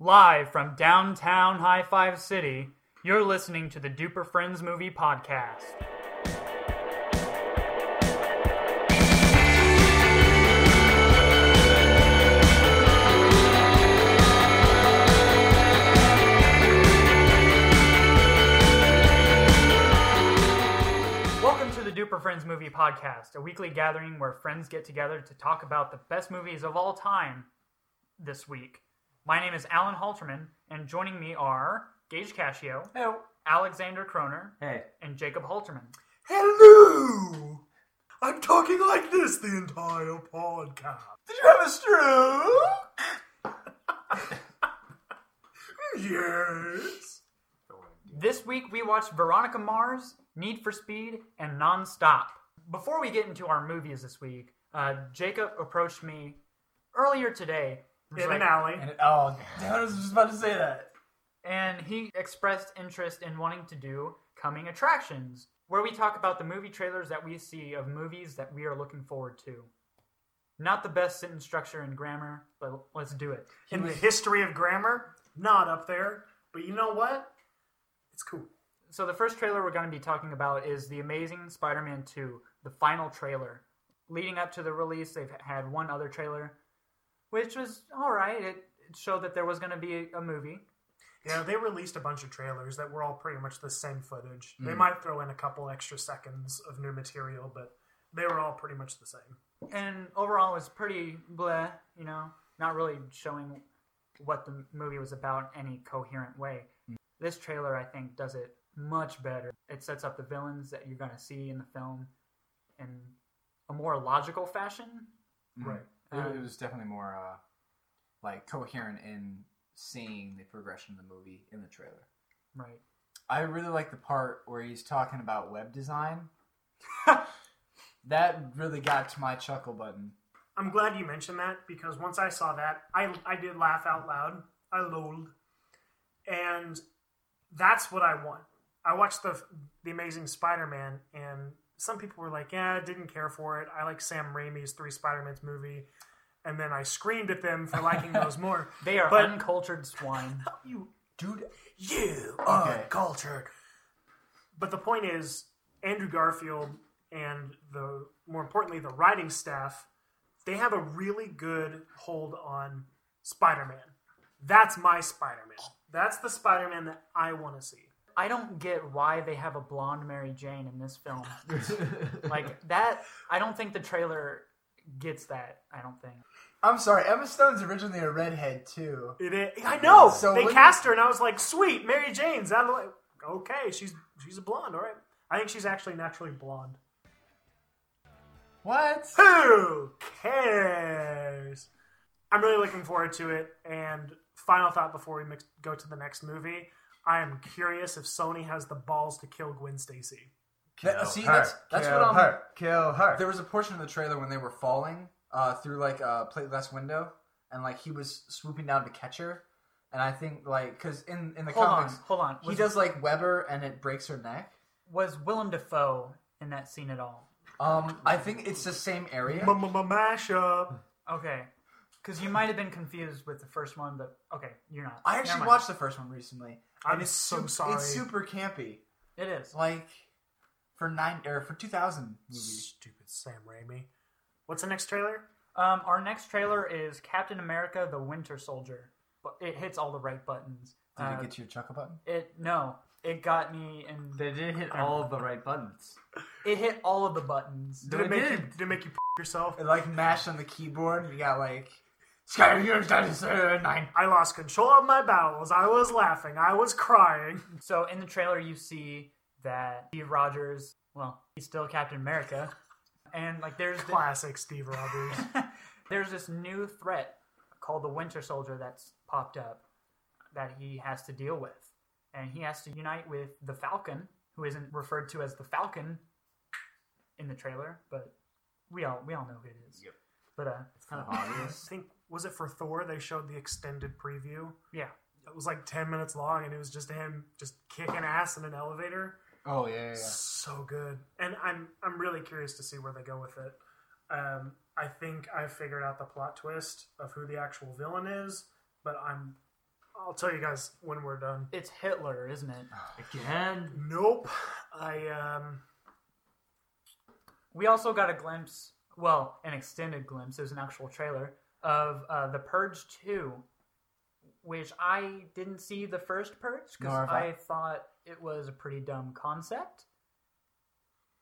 Live from downtown High Five City, you're listening to the Duper Friends Movie Podcast. Welcome to the Duper Friends Movie Podcast, a weekly gathering where friends get together to talk about the best movies of all time this week. My name is Alan Halterman, and joining me are Gage Cascio, Alexander Kroner, Hey. and Jacob Halterman. Hello! I'm talking like this the entire podcast. Did you have a stroke? Yes. This week we watched Veronica Mars, Need for Speed, and Nonstop. Before we get into our movies this week, uh, Jacob approached me earlier today. In like- an alley. And it, oh, damn, I was just about to say that. and he expressed interest in wanting to do coming attractions, where we talk about the movie trailers that we see of movies that we are looking forward to. Not the best sentence structure and grammar, but let's do it. In the history of grammar, not up there. But you know what? It's cool. So the first trailer we're going to be talking about is The Amazing Spider-Man 2, the final trailer. Leading up to the release, they've had one other trailer, which was all right. It, it showed that there was going to be a, a movie. Yeah, they released a bunch of trailers that were all pretty much the same footage. They mm. might throw in a couple extra seconds of new material, but they were all pretty much the same. and overall it was pretty bleh, you know, not really showing what the movie was about in any coherent way. Mm. This trailer, I think, does it much better. It sets up the villains that you're going to see in the film in a more logical fashion. Right. It, Um, it was definitely more uh, like coherent in seeing the progression of the movie in the trailer. Right. I really like the part where he's talking about web design. that really got to my chuckle button. I'm glad you mentioned that because once I saw that, I, I did laugh out loud. I lolled. And that's what I want. I watched the the Amazing Spider-Man, and some people were like, "Yeah, I didn't care for it. I like Sam Raimi's three Spider-Mans movie." And then I screamed at them for liking those more. They are But- uncultured swine. you, Dude, you Okay. are cultured. But the point is, Andrew Garfield and the more importantly the writing staff, they have a really good hold on Spider-Man. That's my Spider-Man. That's the Spider-Man that I want to see. I don't get why they have a blonde Mary Jane in this film. like that, I don't think the trailer gets that. I don't think. I'm sorry. Emma Stone's originally a redhead too. It is, I know So they cast her, and I was like, "Sweet, Mary Jane's out of the way." Okay, she's she's a blonde. All right, I think she's actually naturally blonde. What? Who cares? I'm really looking forward to it. And final thought before we mix, go to the next movie, I am curious if Sony has the balls to kill Gwen Stacy. That- see, that's that's kill what I'm. her, kill her. There was a portion of the trailer when they were falling uh, through like a plate glass window, and like he was swooping down to catch her. And I think like because in in the Hold comics on, hold on. he does like Weber and it breaks her neck. was Willem Dafoe in that scene at all? Um, I think it's the same area. Mashup. Okay, because you might have been confused with the first one, but okay, you're not. I actually watched the first one recently. I'm it's so sup- sorry. It's super campy, It is. like for nine or for two thousand movies. Stupid Sam Raimi. What's the next trailer? Um, our next trailer is Captain America: The Winter Soldier, but it hits all the right buttons. Did Uh, it get to your chuckle button? it no, it got me, and They did hit all of the right buttons. it hit all of the buttons. Did No, it it make you? did. Did it make you yourself? It like mashed on the keyboard. You got like Sky nine. I lost control of my bowels. I was laughing. I was crying. So in the trailer, you see that Steve Rogers, well, he's still Captain America, and like there's the, Classic Steve Rogers. there's this new threat called the Winter Soldier that's popped up that he has to deal with, and he has to unite with the Falcon, who isn't referred to as the Falcon in the trailer, but we all we all know who it is. Yep. But uh, It's kind of I obvious. think was it for Thor? They showed the extended preview. yeah, It was like ten minutes long, and it was just him just kicking ass in an elevator. Oh yeah, yeah. yeah. So good, and I'm I'm really curious to see where they go with it. Um, I think I figured out the plot twist of who the actual villain is, but I'm I'll tell you guys when we're done. It's Hitler, isn't it? Again. Nope. I um. We also got a glimpse, well, an extended glimpse, it was an actual trailer, of uh, The Purge 2, which I didn't see the first Purge because I I. thought it was a pretty dumb concept.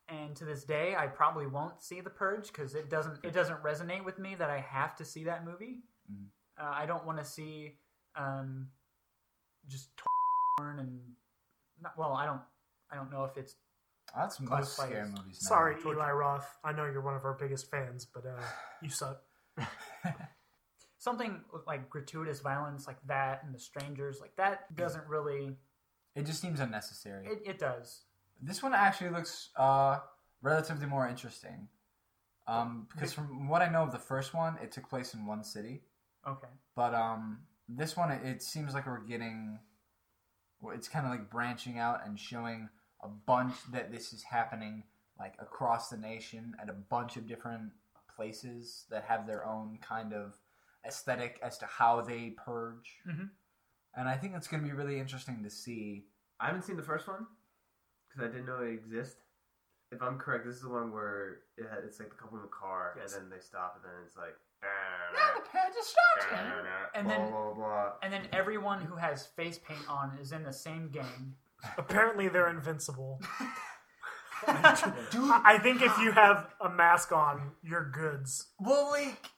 And to this day, I probably won't see The Purge because it doesn't it doesn't resonate with me that I have to see that movie. Mm. Uh, I don't want to see um, just torn and not, well, I don't I don't know if it's That's most Classified scary as- movies. now. Sorry, Eli Roth. I know you're one of our biggest fans, but uh, you suck. something like gratuitous violence like that and the strangers like that doesn't really It just seems unnecessary. it, it does This one actually looks uh, relatively more interesting. Um, because from what I know of the first one, it took place in one city. okay But um, this one, it, it seems like we're getting. It's kind of like branching out and showing a bunch that this is happening like across the nation at a bunch of different places that have their own kind of aesthetic as to how they purge. Mhm. And I think it's going to be really interesting to see. I haven't seen the first one because I didn't know it existed. If I'm correct, this is the one where it had, it's like the couple in the car, Yes. and then they stop, and then it's like. And blah, then- blah, blah. and then everyone who has face paint on is in the same game Apparently, they're invincible. I think if you have a mask on, you're goods. Well, like,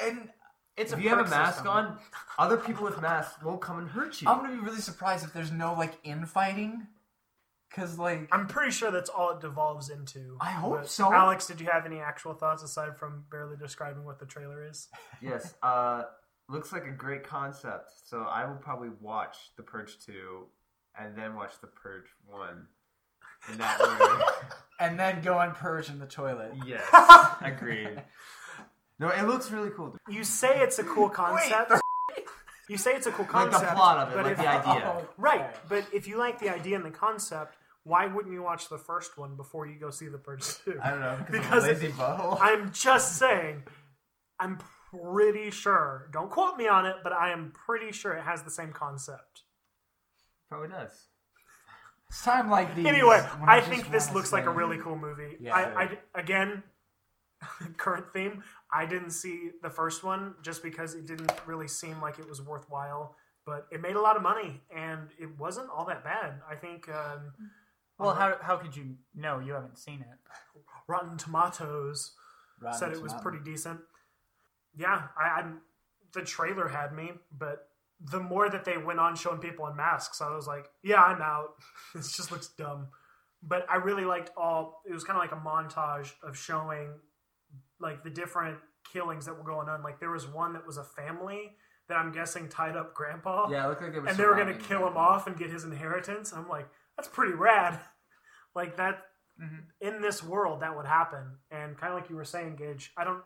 and it's If a you have a mask system. on, other people with masks won't come and hurt you. I'm gonna be really surprised if there's no like infighting, because like I'm pretty sure that's all it devolves into. I hope But, so. Alex, did you have any actual thoughts aside from barely describing what the trailer is? yes. Uh, looks like a great concept. So I will probably watch The Purge 2 and then watch The Purge 1. In that order. and then go and purge in the toilet. yes. Agreed. No, it looks really cool. You say it's a cool concept. you say it's a cool Like concept. the plot of it, but like if- the idea. Oh, right, but if you like the idea and the concept, why wouldn't you watch the first one before you go see the Purge 2? I don't know Because because of lazy butthole. I'm just saying, I'm pretty sure, don't quote me on it, but I am pretty sure it has the same concept. Probably does. It's time like these. Anyway, when I think this wanna looks like a really cool movie. Yeah. I, I, again, current theme, I didn't see the first one just because it didn't really seem like it was worthwhile, but it made a lot of money and it wasn't all that bad. I think um, well how, how could you know you haven't seen it Rotten Tomatoes Rotten said it was Tomato. pretty decent. Yeah, I, I the trailer had me, but the more that they went on showing people in masks, I was like, yeah, I'm out. this just looks dumb. But I really liked all. It was kind of like a montage of showing like the different killings that were going on. Like there was one that was a family that I'm guessing tied up Grandpa, Yeah, it looked like it was. and they were gonna kill him off and get his inheritance. I'm like, that's pretty rad. like that Mhm. in this world that would happen. And kind of like you were saying, Gage, I don't,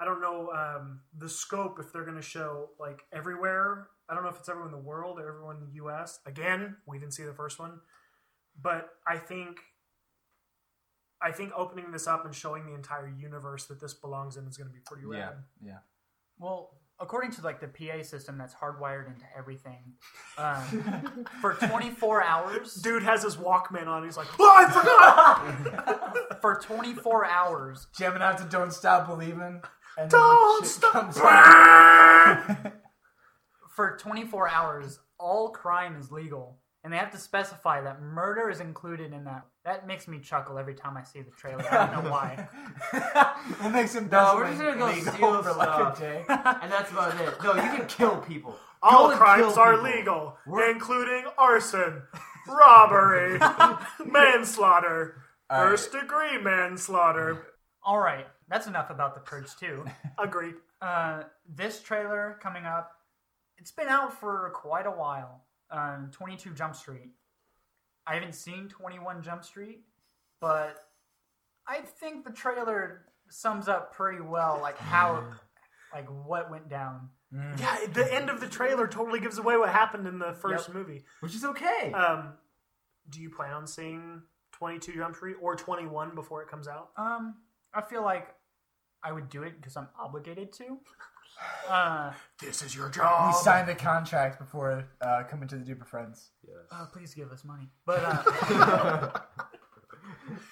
I don't know um, the scope if they're gonna show like everywhere. I don't know if it's everyone in the world or everyone in the U.S. Again, we didn't see the first one, but I think. I think opening this up and showing the entire universe that this belongs in is going to be pretty Yeah, rad. yeah. well according to like the pa system that's hardwired into everything um, for 24 hours Dude has his Walkman on. He's like, "Oh, I forgot." for 24 hours Jamming out to "Don't Stop Believing." And Don't shit stop. Comes out. for 24 hours, all crime is legal, and they have to specify that murder is included in that. That makes me chuckle every time I see the trailer. I don't know why. it makes him. No, we're just gonna go legal steal for like a day. And that's about it. No, you can kill people. All Go and crimes kill are people. legal, We're- including arson, robbery, manslaughter, All right. first degree manslaughter. all right, that's enough about the Purge 2. Agreed. Uh, this trailer coming up, it's been out for quite a while. Um, 22 Jump Street. I haven't seen 21 Jump Street, but I think the trailer sums up pretty well, like how, like what went down. Yeah, the end of the trailer totally gives away what happened in the first Yep. movie. Which is okay. Um, do you plan on seeing 22 Jump Street or 21 before it comes out? Um, I feel like I would do it because I'm obligated to. Uh, This is your job. We signed the contract before uh, coming to the Duper Friends. oh, please give us money. But uh,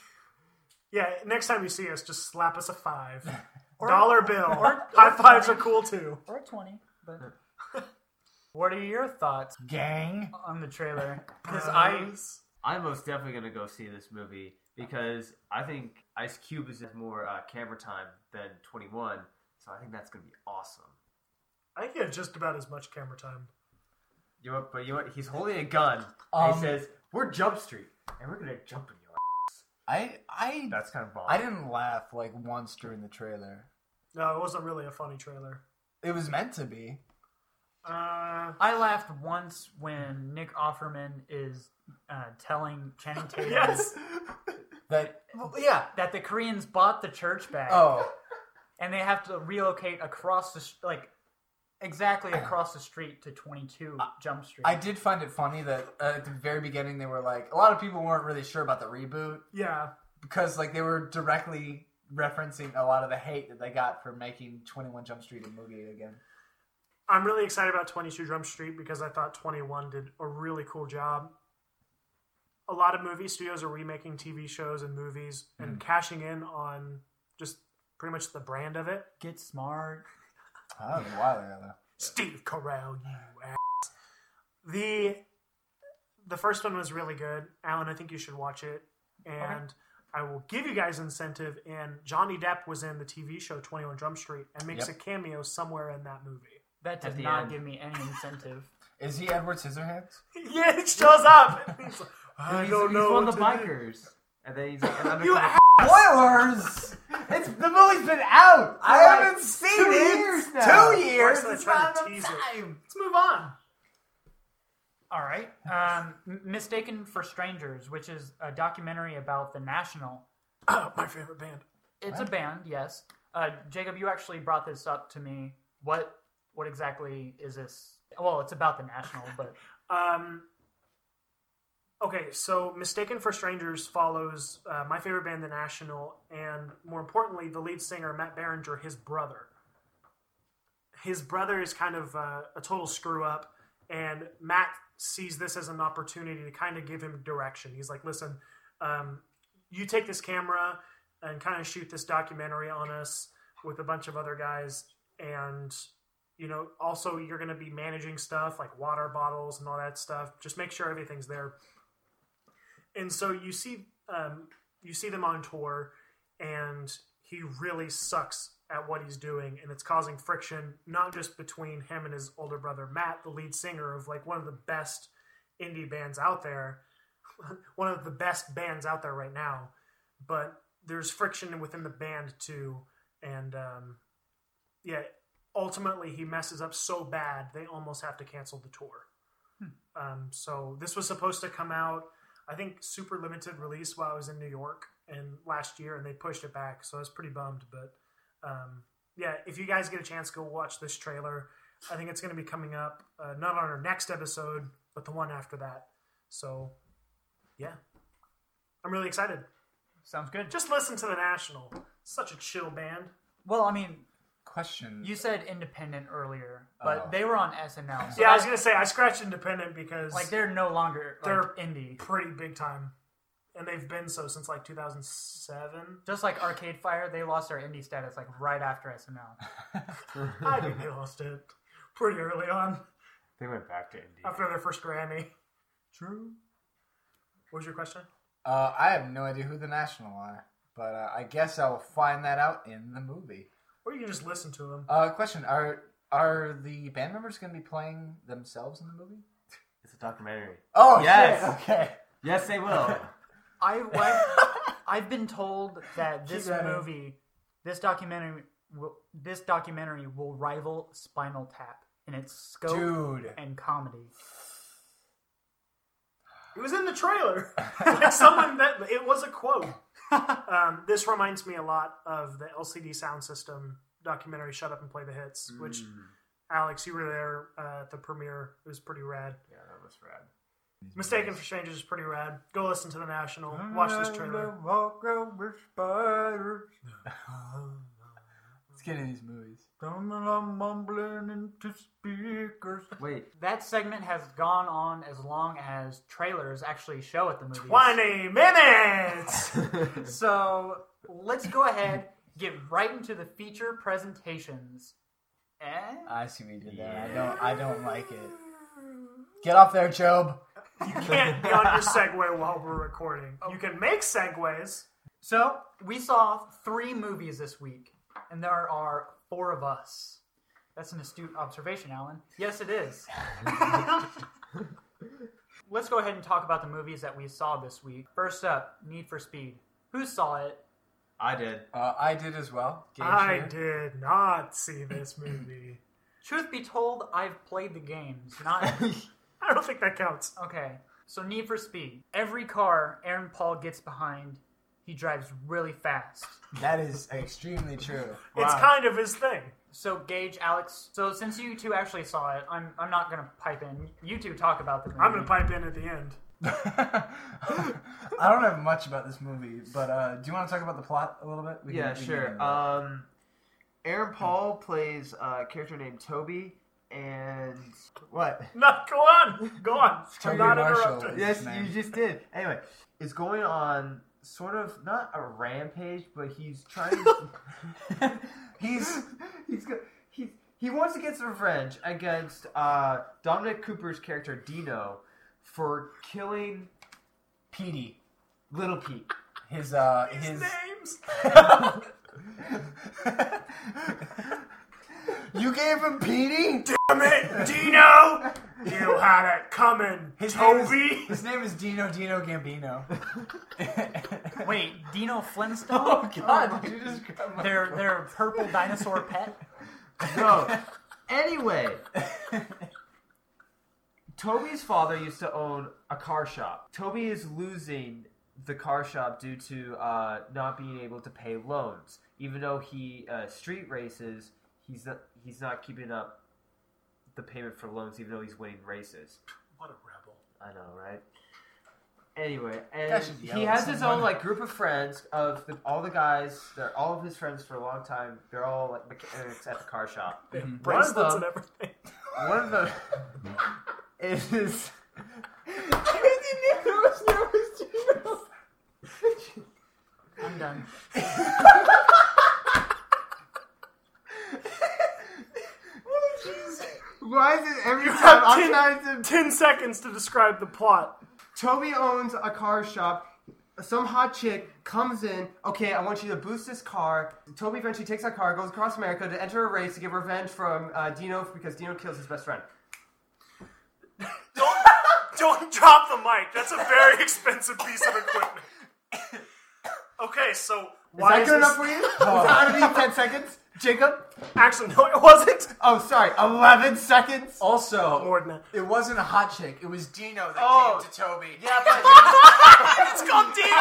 Yeah, next time you see us, just slap us a five. Or- Dollar bill. or- High fives are cool too. or a twenty. But what are your thoughts Gang. on the trailer? Because I I'm most definitely gonna go see this movie because I think Ice Cube is more uh, camera time than 21, so I think that's gonna be awesome. I think he had just about as much camera time. You know what? But you know what? He's holding a gun. Um, and he says, "We're Jump Street, and we're gonna jump in your." ass." I I That's kind of bomb. I didn't laugh like once during the trailer. No, it wasn't really a funny trailer. It was meant to be. Uh, I laughed once when Nick Offerman is uh, telling Channing Tatum yes. That yeah, that the Koreans bought the church back. oh and they have to relocate across the like exactly across the street to 22 Jump Street. I did find it funny that uh, at the very beginning they were like a lot of people weren't really sure about the reboot Yeah. because like they were directly referencing a lot of the hate that they got for making 21 Jump Street a movie again. I'm really excited about 22 Jump Street because I thought 21 did a really cool job. A lot of movie studios are remaking TV shows and movies and cashing in on just pretty much the brand of it. Get smart. Oh, that was a while ago though. Steve Carell, you ass. The the first one was really good, Alan. I think you should watch it, and I will give you guys incentive. And Johnny Depp was in the TV show Twenty One Jump Street and makes Yep. a cameo somewhere in that movie. That does the not end. give me any incentive. Is he Edward Scissorhands? yeah, he shows up. He's like, I He's, don't he's know one of the bikers, and then he's like an You undercover. Spoilers! it's the movie's been out. I like haven't seen two it. years now. Two years. Why should I It's try to tease it? Let's move on. All right. Um, Mistaken for Strangers, which is a documentary about the National. Oh, my favorite band. It's a band, yes. Uh, Jacob, you actually brought this up to me. What what exactly is this? Well, it's about the National, but Um, okay, so Mistaken for Strangers follows uh, my favorite band, The National, and more importantly, the lead singer, Matt Berninger, his brother. His brother is kind of uh, a total screw up, and Matt sees this as an opportunity to kind of give him direction. He's like, listen, um, you take this camera and kind of shoot this documentary on us with a bunch of other guys, and you know, also you're going to be managing stuff like water bottles and all that stuff. Just make sure everything's there. And so you see, um, you see them on tour, and he really sucks at what he's doing, and it's causing friction not just between him and his older brother Matt, the lead singer of like one of the best indie bands out there, one of the best bands out there right now, but there's friction within the band too, and um, yeah, ultimately he messes up so bad they almost have to cancel the tour. Um, so this was supposed to come out, I think, super limited release while I was in New York and last year, and they pushed it back. So I was pretty bummed. But um, yeah, if you guys get a chance, go watch this trailer. I think it's going to be coming up uh, not on our next episode, but the one after that. So yeah, I'm really excited. sounds good. Just listen to the National. Such a chill band. Well, I mean, Question. you said independent earlier, but Oh. they were on SNL. So Yeah, I was gonna say I scratched independent because like they're no longer like They're- indie. pretty big time, and they've been so since like 2007. Just like Arcade Fire, they lost their indie status like right after SNL. I think they lost it pretty early on They went back to India. after their first Grammy. True. What was your question? Uh, I have no idea who the National are, but uh, I guess I will find that out in the movie. Or you can just listen to them. Uh, question: Are are the band members going to be playing themselves in the movie? It's a documentary. Oh Yes. shit! Okay. Yes, they will. I, I've, I've been told that this Keep running. movie, this documentary, will, this documentary will rival Spinal Tap in its scope Dude. and comedy. It was in the trailer. like someone that it was a quote. um, this reminds me a lot of the LCD Sound System documentary "Shut Up and Play the Hits," which Mm. Alex, you were there uh, at the premiere. It was pretty rad. Yeah, that was rad. Mistaken for Strangers is pretty rad. Go listen to the National. Watch this trailer. Let's get into these movies. I'm mumbling into speakers. Wait, That segment has gone on as long as trailers actually show at the movies. 20 minutes! So let's go ahead, get right into the feature presentations. And I see what you did there. I don't. I don't like it. Get off there, Job. You can't be on your segue while we're recording. You can make segues. so we saw three movies this week, and there are four of us. That's an astute observation, Alan. Yes, it is. Let's go ahead and talk about the movies that we saw this week. First up, Need for Speed. Who saw it? I did. Uh, I did as well. Gage I here. did not see this movie. Truth be told, I've played the games. Not I don't think that counts. okay. So Need for Speed. Every car Aaron Paul gets behind, he drives really fast. That is extremely true. It's Wow. kind of his thing. So Gage, Alex. So since you two actually saw it, I'm I'm not gonna pipe in. You two talk about the movie. I'm going to pipe in at the end. I don't have much about this movie, but uh, do you want to talk about the plot a little bit? We Yeah, can- we can get sure. that. Um, Aaron Paul plays a character named Toby, and what? No, go on. Go on. Toby I'm not Marshall. interrupting. Yes. Yes, name. you just did. Anyway, is going on sort of not a rampage, but he's trying. he's he's he's he wants to get some revenge against uh, Dominic Cooper's character Dino for killing Petey, Little Pete. his uh, His his. names. you gave him Petey. Damn it, Dino! You had it coming, His name is- Toby. his name is Dino Dino Gambino. Wait, Dino Flintstone? Oh God! Did you just grab my Their their purple dinosaur pet. No. anyway, Toby's father used to own a car shop. Toby is losing the car shop due to uh, not being able to pay loans. Even though he uh, street races, he's not, he's not keeping up the payment for loans, even though he's winning races. What a rebel. I know, right? Anyway, and he has his own like group of friends of the, all the guys. They're all of his friends for a long time. They're all like mechanics at the car shop. They have One of bracelets them- and everything. One of them is. I'm done. Why is it every You time I'm 10, trying to? 10 seconds to describe the plot. Toby owns a car shop. Some hot chick comes in. Okay, I want you to boost this car. Toby eventually takes that car, goes across America to enter a race to get revenge from uh, Dino because Dino kills his best friend. Don't, don't drop the mic. That's a very expensive piece of equipment. Okay, so Is why that is good this... enough for you? Was that underneath ten seconds, Jacob? Actually, no, it wasn't. Oh, sorry, eleven seconds. Also, than that. it wasn't a hot chick. It was Dino that Oh. came to Toby. Yeah, but It's called Dino.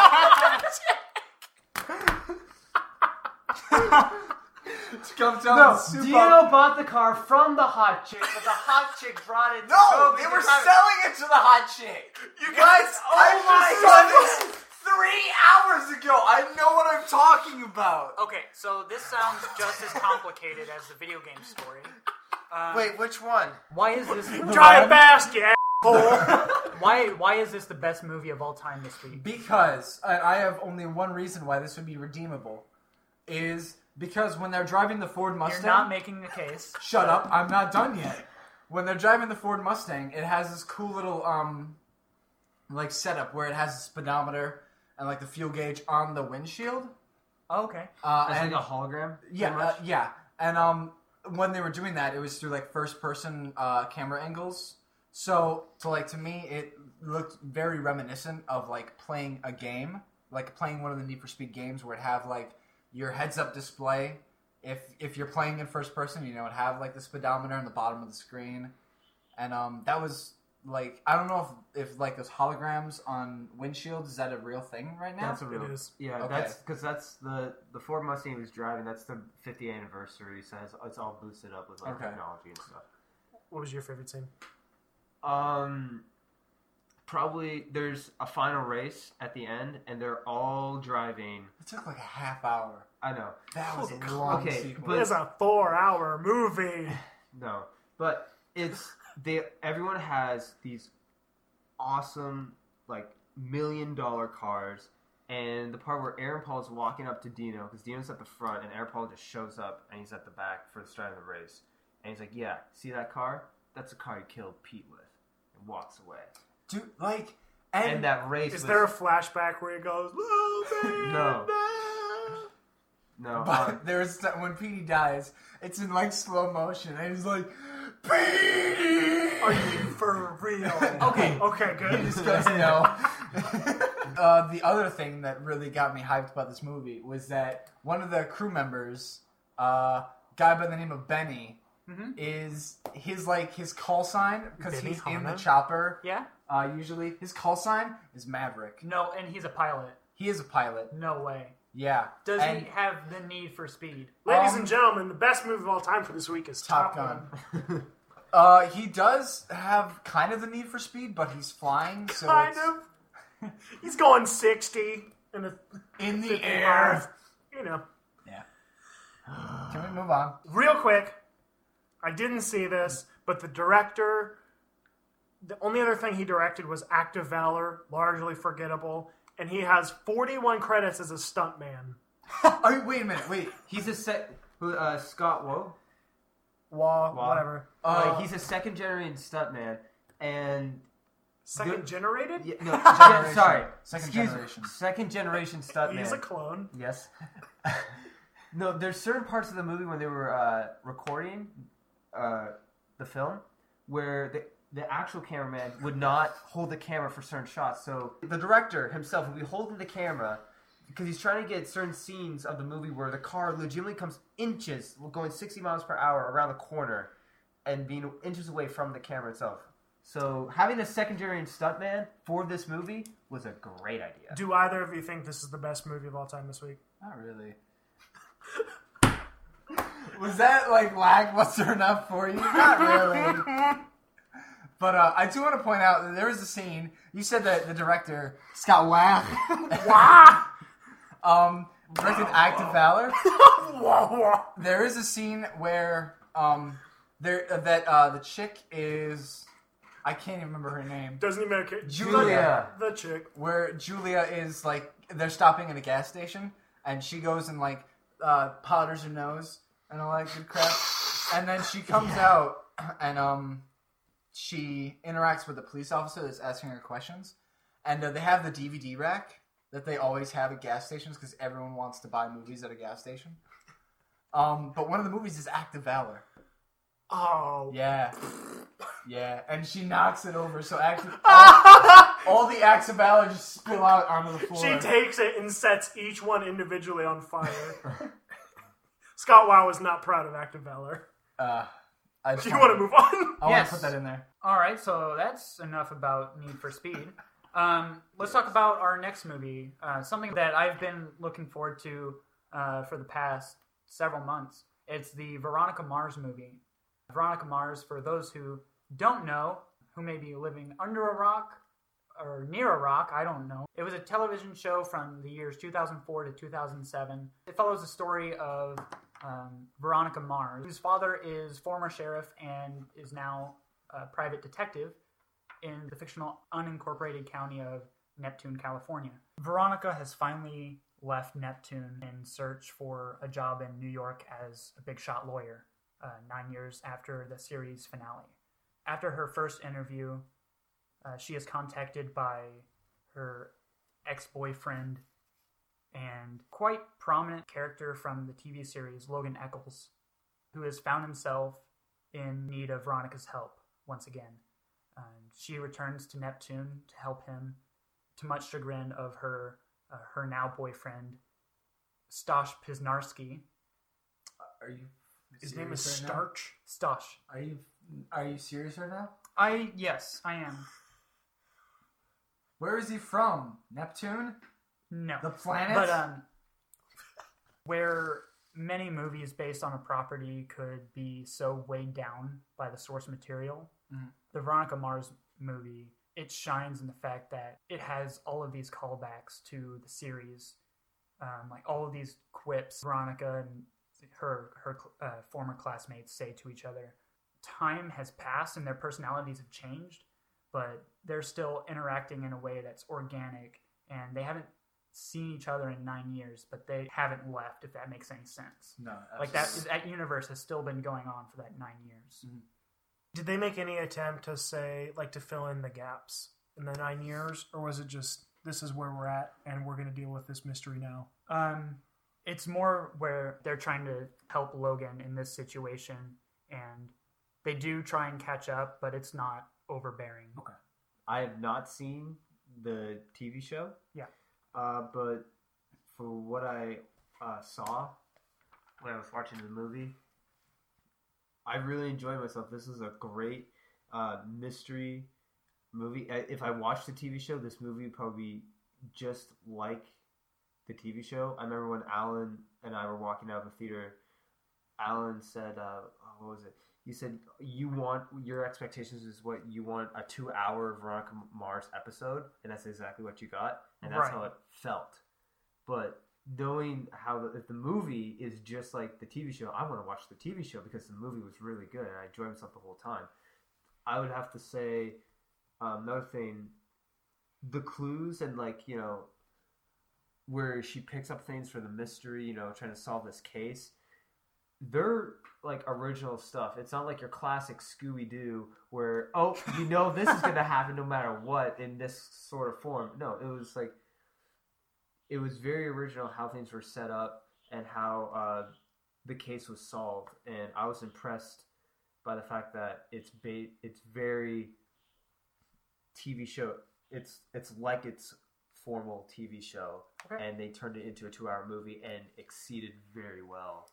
Come tell no, Dino bought the car from the hot chick, but the hot chick brought it. To No, Toby they were selling it to the hot chick. You guys, I oh my just saw this three hours ago. I know what I'm talking about. Okay, so this sounds just as complicated as the video game story. Um, Wait, which one? why is this? drive fast, you asshole. Why why is this the best movie of all time this week? Because and I have only one reason why this would be redeemable, is because when they're driving the Ford Mustang, You're not making the case. Shut up! I'm not done yet. When they're driving the Ford Mustang, it has this cool little um, like setup where it has a speedometer and like the fuel gauge on the windshield. Oh, okay. Uh, That's and like a hologram. yeah, uh, yeah, and um, when they were doing that, it was through like first person uh, camera angles. So, to like to me, it looked very reminiscent of like playing a game, like playing one of the Need for Speed games where it have like your heads up display. If if you're playing in first person, you know, it have like the speedometer on the bottom of the screen, and um, that was like I don't know if if like those holograms on windshields is that a real thing right now? That's a real. It is. Yeah, Okay. that's because that's the the Ford Mustang he was driving. That's the 50th anniversary, so it's, it's all boosted up with like Okay. technology and stuff. What was your favorite scene? Um, probably there's a final race at the end, and they're all driving. It took like a half hour. I know, That was Oh, a long okay, sequence. but- It's a four-hour movie. no, but it's they. Everyone has these awesome like million dollar cars. And the part where Aaron Paul is walking up to Dino, because Dino's at the front, and Aaron Paul just shows up and he's at the back for the start of the race. And he's like, Yeah, see that car? That's the car you killed Pete with. And walks away. Dude, like, and, And that race Is was, there a flashback where he goes, "Little baby"? No. No, but uh, there's when Petey dies, it's in like slow motion, and he's like, Petey. Are you for real? Okay. Okay, He good. just goes no. uh, the other thing that really got me hyped about this movie was that one of the crew members, uh, guy by the name of Benny, Mhm. is his like his call sign because Benny he's in the chopper. Yeah. Uh, usually, his call sign is Maverick. No, and he's a pilot. He is a pilot. No way. Yeah. Does and he have the need for speed? Ladies Um, and gentlemen, the best move of all time for this week is Top Top, Gun. Gun. Uh, he does have kind of the need for speed, but he's flying, so Kind it's of. He's going 60 in the in the 55. air. You know. Yeah. Can we move on? Real quick, I didn't see this, but the director, the only other thing he directed was Act of Valor, largely forgettable, and he has 41 credits as a stuntman. Oh, wait a minute. Wait. he's a set. Who uh, Scott Whoa? Law, Wow. whatever. Uh, like he's a second generation stuntman, and Second Good- generated? yeah, no, Generation. gen- sorry, Second excuse me, generation. second generation stuntman. He's a clone. Yes. no, there's certain parts of the movie when they were uh, recording uh, the film where the the actual cameraman would not hold the camera for certain shots. So the director himself would be holding the camera because he's trying to get certain scenes of the movie where the car legitimately comes inches, going 60 miles per hour around the corner, and being inches away from the camera itself. So having a secondary generation stuntman for this movie was a great idea. Do either of you think this is the best movie of all time this week? Not really. Was that like lackluster enough for you? Not really. But uh, I do want to point out that there was a scene. You said that the director Scott Waugh um, directed Act of Valor. There is a scene where um, there uh, that uh, the chick is I can't even remember her name. Doesn't even matter. Julia. The chick. where Julia is like they're stopping at a gas station and she goes and like uh, powders her nose and all that good crap, and then she comes out and um she interacts with the police officer that's asking her questions, and uh, they have the DVD rack that they always have at gas stations because everyone wants to buy movies at a gas station. Um, but one of the movies is Act of Valor. Oh. Yeah. Yeah, and she knocks it over, so actually all, all the acts of valor just spill out onto the floor. She takes it and sets each one individually on fire. Scott Waugh is not proud of Act of Valor. uh, I Do you want to move on? I want Yes. to put that in there. All right, so that's enough about Need for Speed. Um, let's talk about our next movie. Uh, something that I've been looking forward to uh, for the past several months. It's the Veronica Mars movie. Veronica Mars, for those who don't know, who may be living under a rock or near a rock, I don't know. It was a television show from the years 2004 to 2007. It follows the story of um, Veronica Mars, whose father is former sheriff and is now a private detective in the fictional unincorporated county of Neptune, California. Veronica has finally left Neptune in search for a job in New York as a big shot lawyer, uh, nine years after the series finale. After her first interview, uh, she is contacted by her ex boyfriend and quite prominent character from the TV series, Logan Echolls, who has found himself in need of Veronica's help once again. She returns to Neptune to help him, to much chagrin of her uh, her now boyfriend, Stosh Piznarski. Are you? His name is right now? Starch. Stosh. Are you? Are you serious right now? I yes, I am. Where is he from? Neptune, No, the planet. but um, where many movies based on a property could be so weighed down by the source material, Mhm. The Veronica Mars movie it shines in the fact that it has all of these callbacks to the series, um, like all of these quips Veronica and her her uh, former classmates say to each other. Time has passed and their personalities have changed, but they're still interacting in a way that's organic, and they haven't seen each other in nine years, but they haven't left. If that makes any sense. No, Like that, that universe has still been going on for that nine years. Did they make any attempt to say, like, to fill in the gaps in the nine years, or was it just this is where we're at and we're going to deal with this mystery now? Um, it's more where they're trying to help Logan in this situation, and they do try and catch up, but it's not overbearing. Okay. I have not seen the TV show. Yeah. Uh, but for what I uh, saw when I was watching the movie, I really enjoyed myself. This is a great uh, mystery movie. If I watched the TV show, this movie would probably be just like the TV show. I remember when Alan and I were walking out of the theater. Alan said, uh, oh, "What was it?" You said you want your expectations is what you want a two-hour Veronica Mars episode, and that's exactly what you got, and that's Right. how it felt. But knowing how the, if the movie is just like the TV show, I want to watch the TV show because the movie was really good and I enjoyed myself the whole time. I would have to say um, another thing: the clues and like you know where she picks up things for the mystery, you know, trying to solve this case. They're like original stuff. It's not like your classic Scooby Doo where, oh, you know this is going to happen no matter what in this sort of form. No, it was like, it was very original how things were set up and how uh, the case was solved. And I was impressed by the fact that it's ba- it's very TV show. It's it's like it's formal TV show, Okay. and they turned it into a two-hour movie and exceeded very well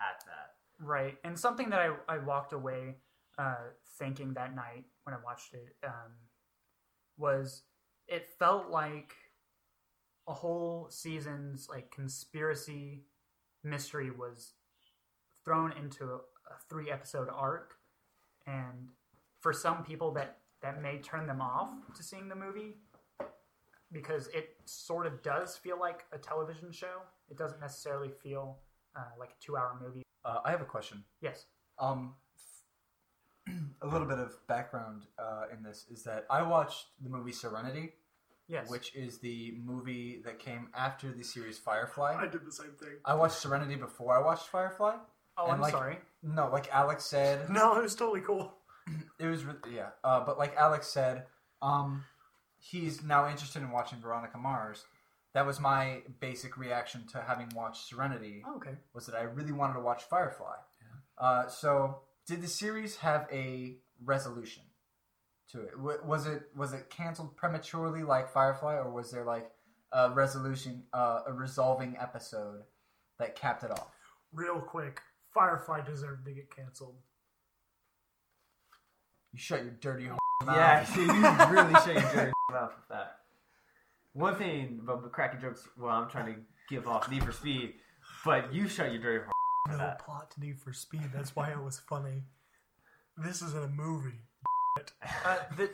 at that. Right, and something that I, I walked away uh, thinking that night when I watched it um, was it felt like a whole season's like conspiracy mystery was thrown into a, a three episode arc, and for some people that that may turn them off to seeing the movie because it sort of does feel like a television show. It doesn't necessarily feel uh, like a two hour movie. Uh, I have a question. Yes. Um, a little bit of background uh, in this is that I watched the movie Serenity, Yes. which is the movie that came after the series Firefly. I did the same thing. I watched Serenity before I watched Firefly. Oh, and I'm like- sorry. No, like Alex said, No, it was totally cool. it was re- yeah. Uh, but like Alex said, um, he's now interested in watching Veronica Mars. That was my basic reaction to having watched Serenity. Oh, okay. was that I really wanted to watch Firefly. Uh, so, did the series have a resolution to it? W- was it was it canceled prematurely like Firefly, or was there like a resolution, uh, a resolving episode that capped it off? Real quick, Firefly deserved to get canceled. You shut your dirty mouth. Yeah, see, you really shut your dirty mouth with that. One thing about the cracking jokes, well, I'm trying to give off Need for Speed, but you shut your dirty mouth. No that. plot to Need for Speed. That's why it was funny. This isn't a movie. Uh, the,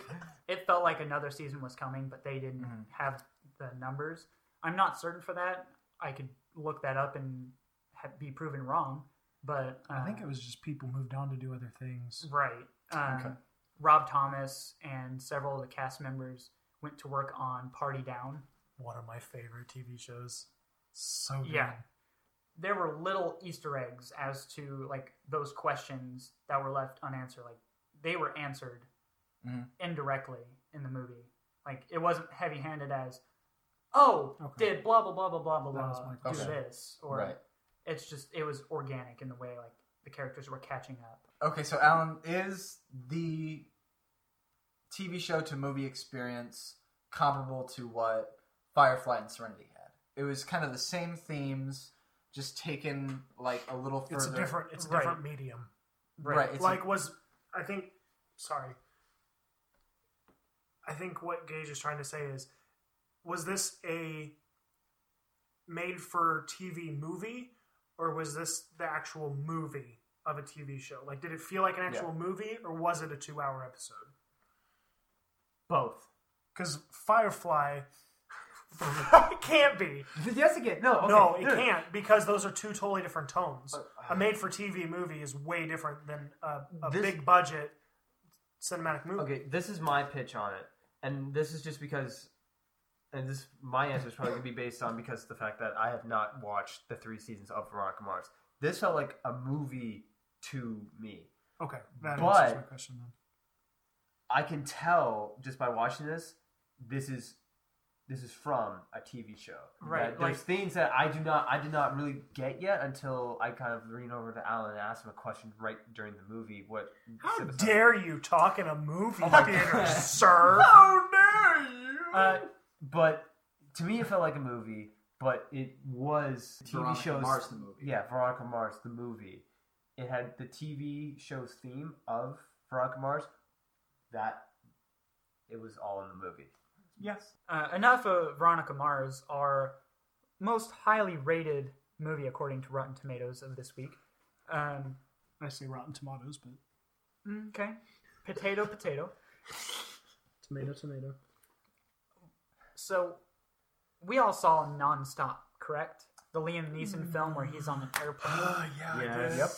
it felt like another season was coming, but they didn't Mhm. have the numbers. I'm not certain for that. I could look that up and ha- be proven wrong. But uh, I think it was just people moved on to do other things. right. Um, Okay. Rob Thomas and several of the cast members went to work on Party Down. One of my favorite TV shows. So good. Yeah. There were little Easter eggs as to like those questions that were left unanswered. Like they were answered Mhm. indirectly in the movie. Like it wasn't heavy handed as, oh, Okay. did blah blah blah blah blah blah blah do question. this or Right. it's just it was organic in the way like the characters were catching up. Okay, so Alan, is the TV show to movie experience comparable to what Firefly and Serenity had? It was kind of the same themes, just taken like a little further. It's a different. It's a Right. different medium. right. It's like was I think. Sorry. I think what Gage is trying to say is, was this a made for TV movie, or was this the actual movie of a TV show? Like, did it feel like an actual movie, or was it a two-hour episode? Both. Because Firefly it can't be. Yes, again. No, okay. no, it can't because those are two totally different tones. Uh, a made-for-TV movie is way different than a, a This- big budget cinematic movie. Okay, this is my pitch on it, and this is just because, and this my answer is probably gonna be based on because of the fact that I have not watched the three seasons of Veronica Mars. This felt like a movie to me. Okay, that But- answers my question then. I can tell just by watching this, this is this is from a TV show. Right, That there's like- things that I do not I did not really get yet until I kind of leaned over to Alan and asked him a question right during the movie. What? How dare you talk in a movie my theater, sir? How dare you? Uh, but to me, it felt like a movie. But it was TV Veronica shows. Mars, the movie. Yeah, Veronica Mars, the movie. It had the TV show's theme of Veronica Mars. That it was all in the movie. Yes. Uh, enough of Veronica Mars, our most highly rated movie according to Rotten Tomatoes of this week. Um, I say Rotten Tomatoes, but okay, potato, potato. tomato, tomato. So, we all saw Nonstop, correct? The Liam Neeson film where he's on an airplane. Oh yeah. I Yeah. did. Yep.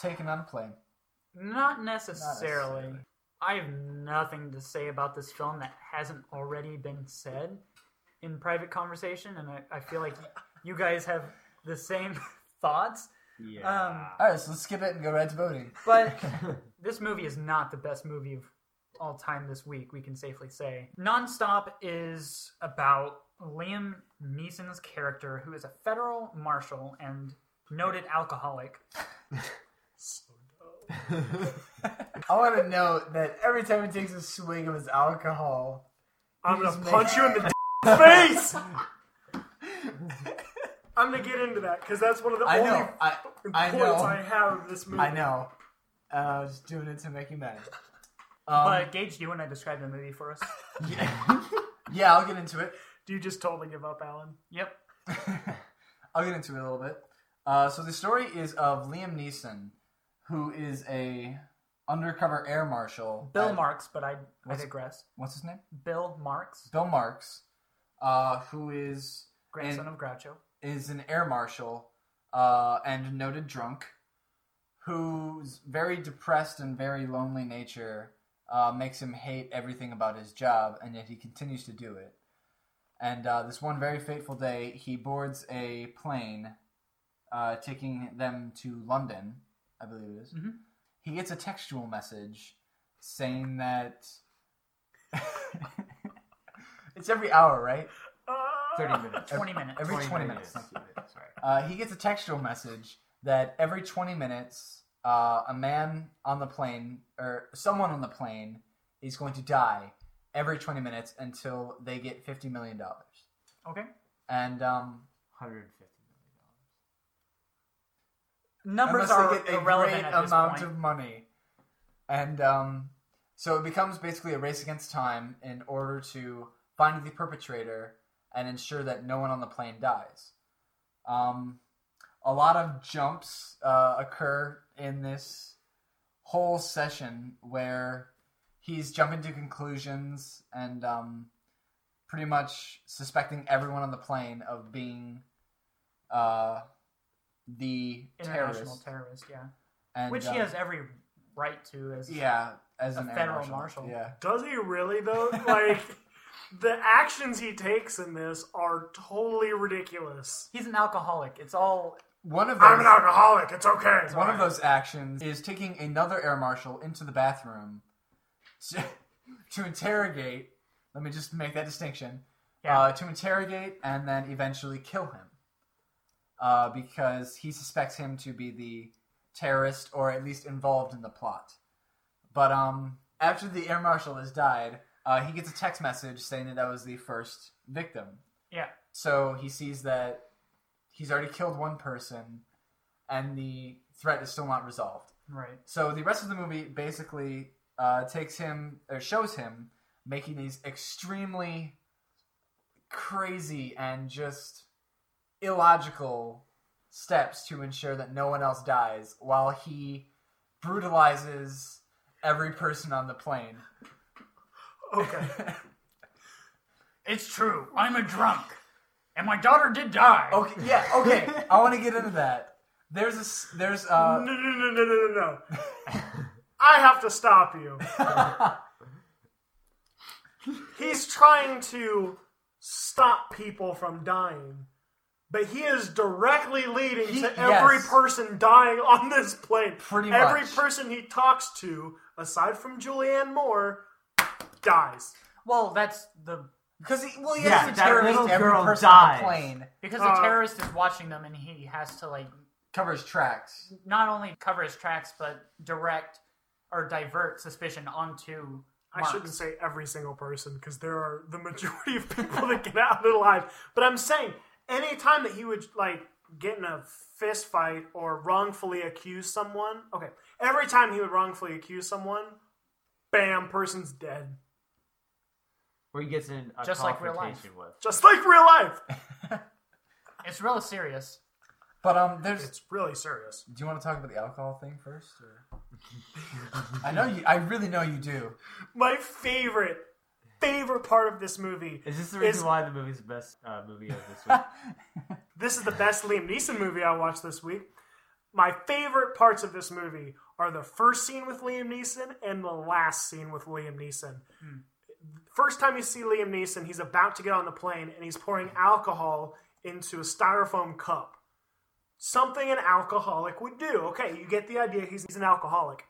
Taken on a plane. Not necessarily. necessarily. I have nothing to say about this film that hasn't already been said in private conversation, and I, I feel like you guys have the same thoughts. Yeah. Um, All right, so let's skip it and go right to voting. But this movie is not the best movie of all time this week, we can safely say. Nonstop is about Liam Neeson's character, who is a federal marshal and noted alcoholic. I want to note that every time he takes a swig of his alcohol, I'm gonna punch you in the d- face. I'm gonna get into that because that's one of the I only know, I, I points know, I have of this movie. I know. Uh, I was doing it to make you mad. Um, But Gage, do you want to describe the movie for us? yeah, yeah, I'll get into it. Do you just totally give up, Alan? Yep. I'll get into it a little bit. Uh, so the story is of Liam Neeson, who is a undercover air marshal. Bill at- Marks, but I, I digress. What's his name? Bill Marks, Bill Marks, uh, who is grandson And- of Groucho. is an air marshal uh, and noted drunk, whose very depressed and very lonely nature uh, makes him hate everything about his job, and yet he continues to do it. And uh, this one very fateful day, he boards a plane uh, taking them to London, I believe it is. Mhm. He gets a textual message saying that it's every hour, right? Uh, 30 minutes. 20 minutes. Every 20, 20 minutes. minutes. Thank you. That's right. Uh, he gets a textual message that every 20 minutes, uh, a man on the plane, or someone on the plane, is going to die every 20 minutes until they get $50 million. Okay. And um, 150 Numbers are get a irrelevant great at this amount point. of money. And um, so it becomes basically a race against time in order to find the perpetrator and ensure that no one on the plane dies. Um, a lot of jumps uh, occur in this whole session where he's jumping to conclusions and um, pretty much suspecting everyone on the plane of being uh, the International terrorist. terrorist, yeah. And, Which um, he has every right to as Yeah, as a an federal marshal. Yeah. does he really though? Like the actions he takes in this are totally ridiculous. He's an alcoholic. It's all One of those, I'm an alcoholic. It's okay. one of those actions is taking another air marshal into the bathroom to, to interrogate. Let me just make that distinction. Yeah. Uh, to interrogate and then eventually kill him. Uh, because he suspects him to be the terrorist or at least involved in the plot. But um, after the air marshal has died, uh, he gets a text message saying that that was the first victim. yeah. So he sees that he's already killed one person, and the threat is still not resolved. Right. So the rest of the movie basically uh, takes him or shows him making these extremely crazy and just illogical steps to ensure that no one else dies, while he brutalizes every person on the plane. Okay. It's true. I'm a drunk, and my daughter did die. Okay, yeah, okay. I want to get into that. There's a there's uh No, no, no, no, no, no, no. I have to stop you. He's trying to stop people from dying, but he is directly leading He- to every yes. person dying on this plane. Pretty every much. person he talks to, aside from Julianne Moore, dies. Well, that's the because he well he Yeah, has to terrorist little every girl person on dies. the plane, because the Uh, terrorist is watching them, and he has to like cover his tracks. not only cover his tracks but direct or divert suspicion onto. I shouldn't say every single person because there are the majority of people that get out alive. But I'm saying anytime that he would like get in a fist fight or wrongfully accuse someone, okay, every time he would wrongfully accuse someone, bam, person's dead. Where he gets in a Just like real life. confrontation with. Just like real life. It's real serious. But um, there's. It's really serious. Do you want to talk about the alcohol thing first? Or? I know you. I really know you do. My favorite, favorite part of this movie. Is this the reason Is- why the movie's the best uh, movie of this week? This is the best Liam Neeson movie I watched this week. My favorite parts of this movie are the first scene with Liam Neeson and the last scene with Liam Neeson. First time you see Liam Neeson, he's about to get on the plane and he's pouring alcohol into a styrofoam cup. Something an alcoholic would do. Okay, you get the idea. He's, he's an alcoholic.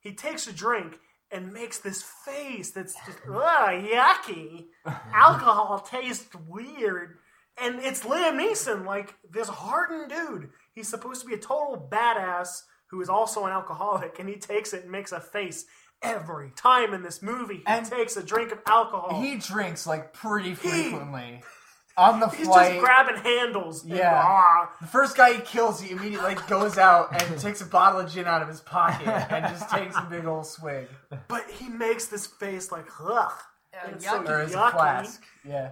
He takes a drink and makes this face that's just ugh, yucky. Alcohol tastes weird. And it's Liam Neeson, like this hardened dude. He's supposed to be a total badass who is also an alcoholic, and he takes it and makes a face every time in this movie. He And takes a drink of alcohol. He drinks like pretty frequently on the He's flight. just grabbing handles. and, Yeah. ah. the first guy he kills, he immediately like goes out and takes a bottle of gin out of his pocket and just takes a big old swig, but he makes this face like ugh. And it's so yucky. or as a yucky. flask. Yeah.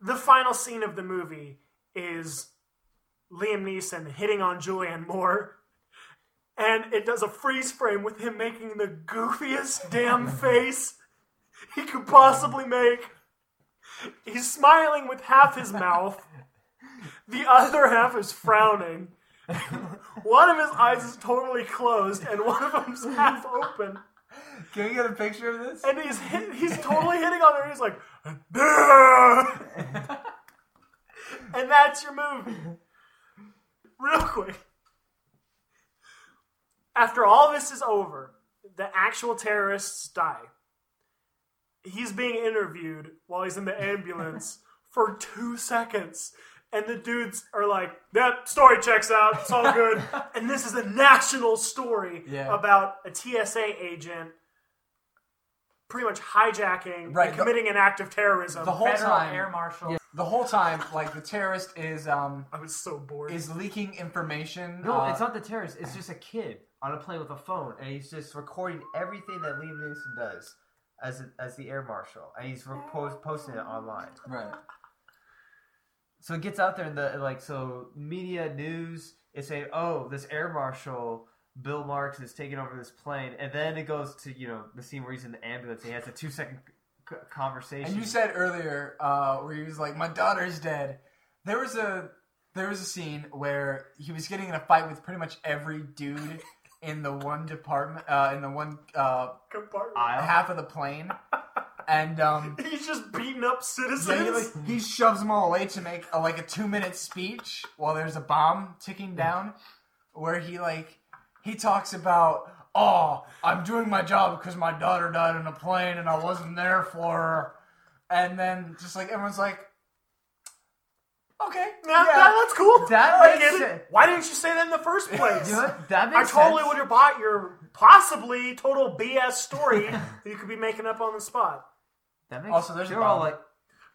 The final scene of the movie is Liam Neeson hitting on Julianne Moore. And it does a freeze frame with him making the goofiest damn face he could possibly make. He's smiling with half his mouth, the other half is frowning. One of his eyes is totally closed, and one of them's half open. Can we get a picture of this? And he's hit, he's totally hitting on her. He's like, and that's your movie. Real quick. After all this is over, the actual terrorists die. He's being interviewed while he's in the ambulance for two seconds. And the dudes are like, that story checks out. It's all good. and this is a national story Yeah. about a TSA agent pretty much hijacking Right, and the- committing an act of terrorism. the whole Federal time- Air Marshal. The whole time, like the terrorist is um I was so bored. is leaking information. No, uh, it's not the terrorist. It's just a kid on a plane with a phone, and he's just recording everything that Liam Neeson does as a, as the air marshal, and he's posting it online. right. So it gets out there, and the like, so media news is saying, "Oh, this air marshal Bill Marks is taking over this plane," and then it goes to you know the scene where he's in the ambulance. And he has a two second c- conversation. And you said earlier, uh, where he was like, "My daughter's dead." There was a there was a scene where he was getting in a fight with pretty much every dude in the one department, uh, in the one uh, Compartment. Aisle. half of the plane, and um, He's just beating up citizens. yeah, he, like, he shoves them all away to make a, like a two minute speech while there's a bomb ticking down, where he like he talks about. Oh, I'm doing my job because my daughter died in a plane and I wasn't there for her. And then just like everyone's like, okay, yeah, that- that's cool. That I makes get it. Why didn't you say that in the first place? You know what? That I totally sense. would have bought your possibly total BS story that you could be making up on the spot. That makes Also, there's a they're all like,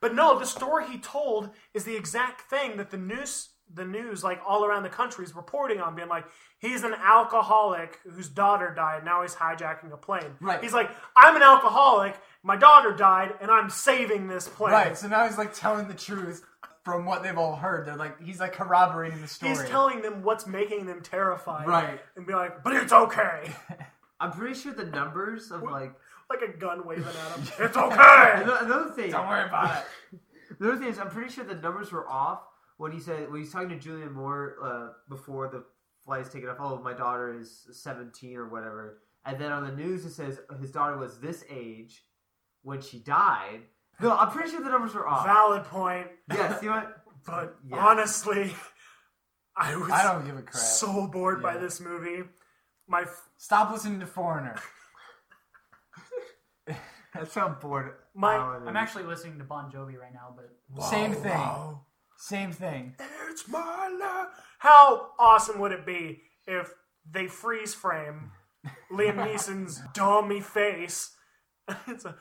But no, the story he told is the exact thing that the news, the news, like all around the country, is reporting on, being like, he's an alcoholic whose daughter died. Now he's hijacking a plane. Right. He's like, I'm an alcoholic. My daughter died, and I'm saving this plane. Right, so now he's like telling the truth from what they've all heard. They're like he's like corroborating the story. He's telling them what's making them terrified. Right. And be like, but it's okay. I'm pretty sure the numbers of like like a gun waving at him. It's okay. Ano- Another thing. Don't worry about it. Another thing is, I'm pretty sure the numbers were off when he said when he's talking to Julianne Moore uh, before the flight is taken off. Oh, my daughter is 17 or whatever, and then on the news it says his daughter was this age when she died. No, I'm pretty sure the numbers were off. Valid point, yes, you know but Yes. honestly, I was I don't give a crap. so bored by Yeah. this movie. My f- Stop listening to Foreigner. That's how bored. My- oh, Alan is. I'm actually listening to Bon Jovi right now, but Same thing. Same thing. It's my life. How awesome would it be if they freeze frame Liam Neeson's dummy face? It's a,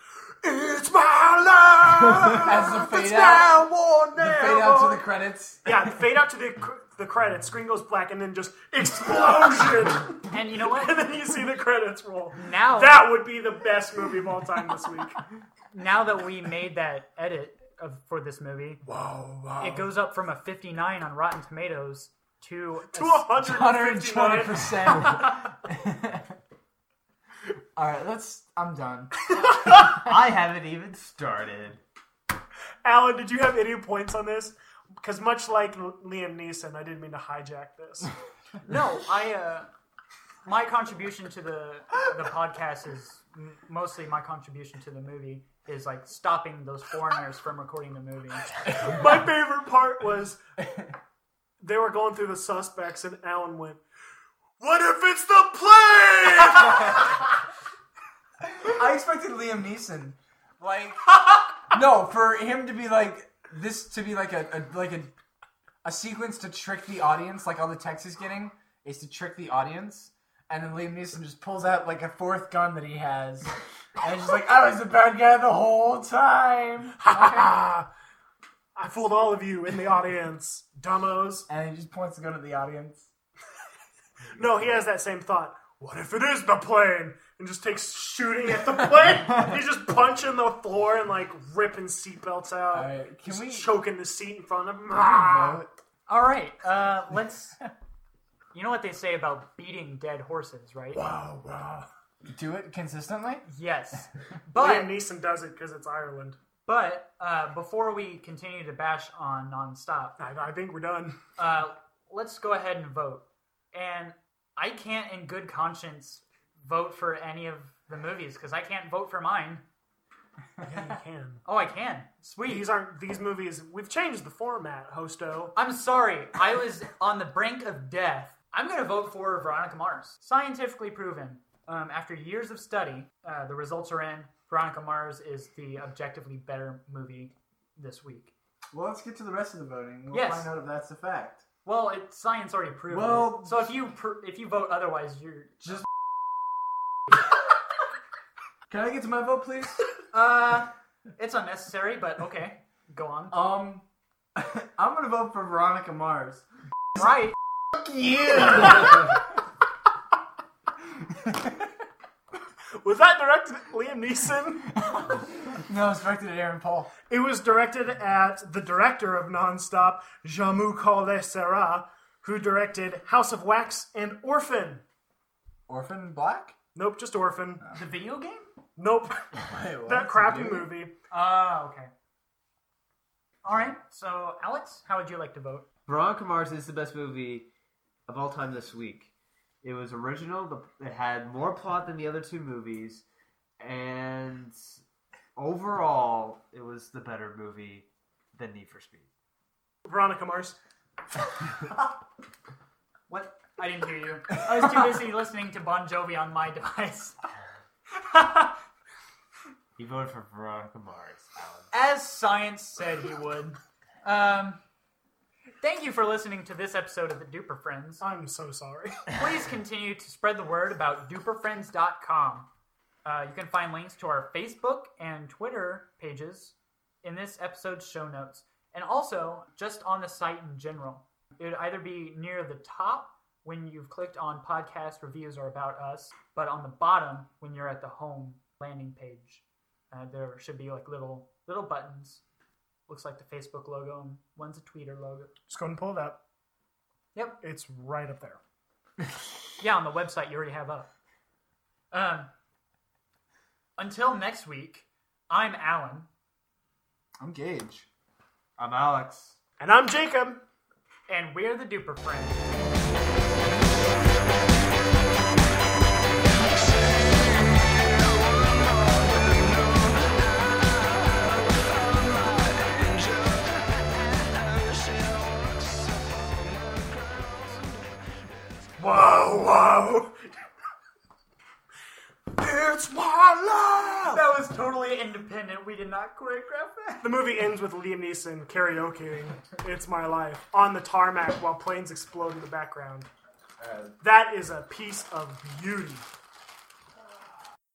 it's my life. As the fade it's out- now or The never. fade out to the credits. yeah, fade out to the cr- the credits. Screen goes black, and then just explosion, and you know what? and then you see the credits roll. Now That would be the best movie of all time this week. now that we made that edit of, for this movie, Wow, wow. it goes up from a 59 on Rotten Tomatoes to a to s- 159. 120%. All right, let's. I'm done. I haven't even started. Alan, did you have any points on this? Because much like Liam Neeson, I didn't mean to hijack this. No, I uh, my contribution to the the podcast is m- mostly my contribution to the movie is like stopping those foreigners from recording the movie. My favorite part was they were going through the suspects, and Alan went, "What if it's the plane?" I expected Liam Neeson, like, no, for him to be like this to be like a, a like a a sequence to trick the audience, like all the text is getting is to trick the audience, and then Liam Neeson just pulls out like a fourth gun that he has, and he's just like, I was the bad guy the whole time, I fooled all of you in the audience, dumbos. and he just points the gun at the audience. No, he has that same thought. What if it is the plane? And just takes shooting at the plane. He's just punching the floor and like ripping seatbelts out. All right, can Just we choking the seat in front of him? All right, uh, let's. You know what they say about beating dead horses, right? Wow, wow. do it consistently? Yes, but Liam but Neeson does it because it's Ireland. but uh, before we continue to bash on nonstop, I, I think we're done. uh, let's go ahead and vote. And I can't, in good conscience, vote for any of the movies because I can't vote for mine. Yeah, you can. Oh, I can. Sweet. These aren't these movies. We've changed the format, Hosto. I'm sorry. I was on the brink of death. I'm going to vote for Veronica Mars. Scientifically proven. Um, after years of study, uh, the results are in. Veronica Mars is the objectively better movie this week. Well, let's get to the rest of the voting. We'll Yes. find out if that's a fact. Well, it, science already proved Well- it. So if you pr- if you vote otherwise, you're Just. Can I get to my vote, please? uh, it's unnecessary. But okay, go on. Um, I'm gonna vote for Veronica Mars. Right. Fuck you. Was that directed at Liam Neeson? no, it's directed at Aaron Paul. it was directed at the director of Nonstop, Jaume Collet-Serra, who directed House of Wax and Orphan. Orphan Black. Nope, just Orphan. The video game. Nope, Wait, what? that crappy movie. Ah, okay. All right. So, Alex, how would you like to vote? Veronica Mars is the best movie of all time this week. It was original. The, it had more plot than the other two movies, and overall, it was the better movie than Need for Speed. Veronica Mars. What? I didn't hear you. I was too busy listening to Bon Jovi on my device. He voted for Veronica Mars, Alan. As science said he would. Um, thank you for listening to this episode of the Duper Friends. I'm so sorry. Please continue to spread the word about duperfriends.com. Uh, you can find links to our Facebook and Twitter pages in this episode's show notes, and also just on the site in general. It would either be near the top when you've clicked on podcast reviews or about us, but on the bottom when you're at the home landing page. Uh, there should be like little little buttons. Looks like the Facebook logo, and one's a Twitter logo. Just go and pull it up. Yep. It's right up there. Yeah, on the website you already have up. Um, Until next week, I'm Alan. I'm Gage. I'm Alex. And I'm Jacob. And we're the Duper Friends. Whoa, whoa. it's my love. That was totally independent. We did not choreograph that. The movie ends with Liam Neeson karaokeing It's My Life on the tarmac while planes explode in the background. Uh, that is a piece of beauty.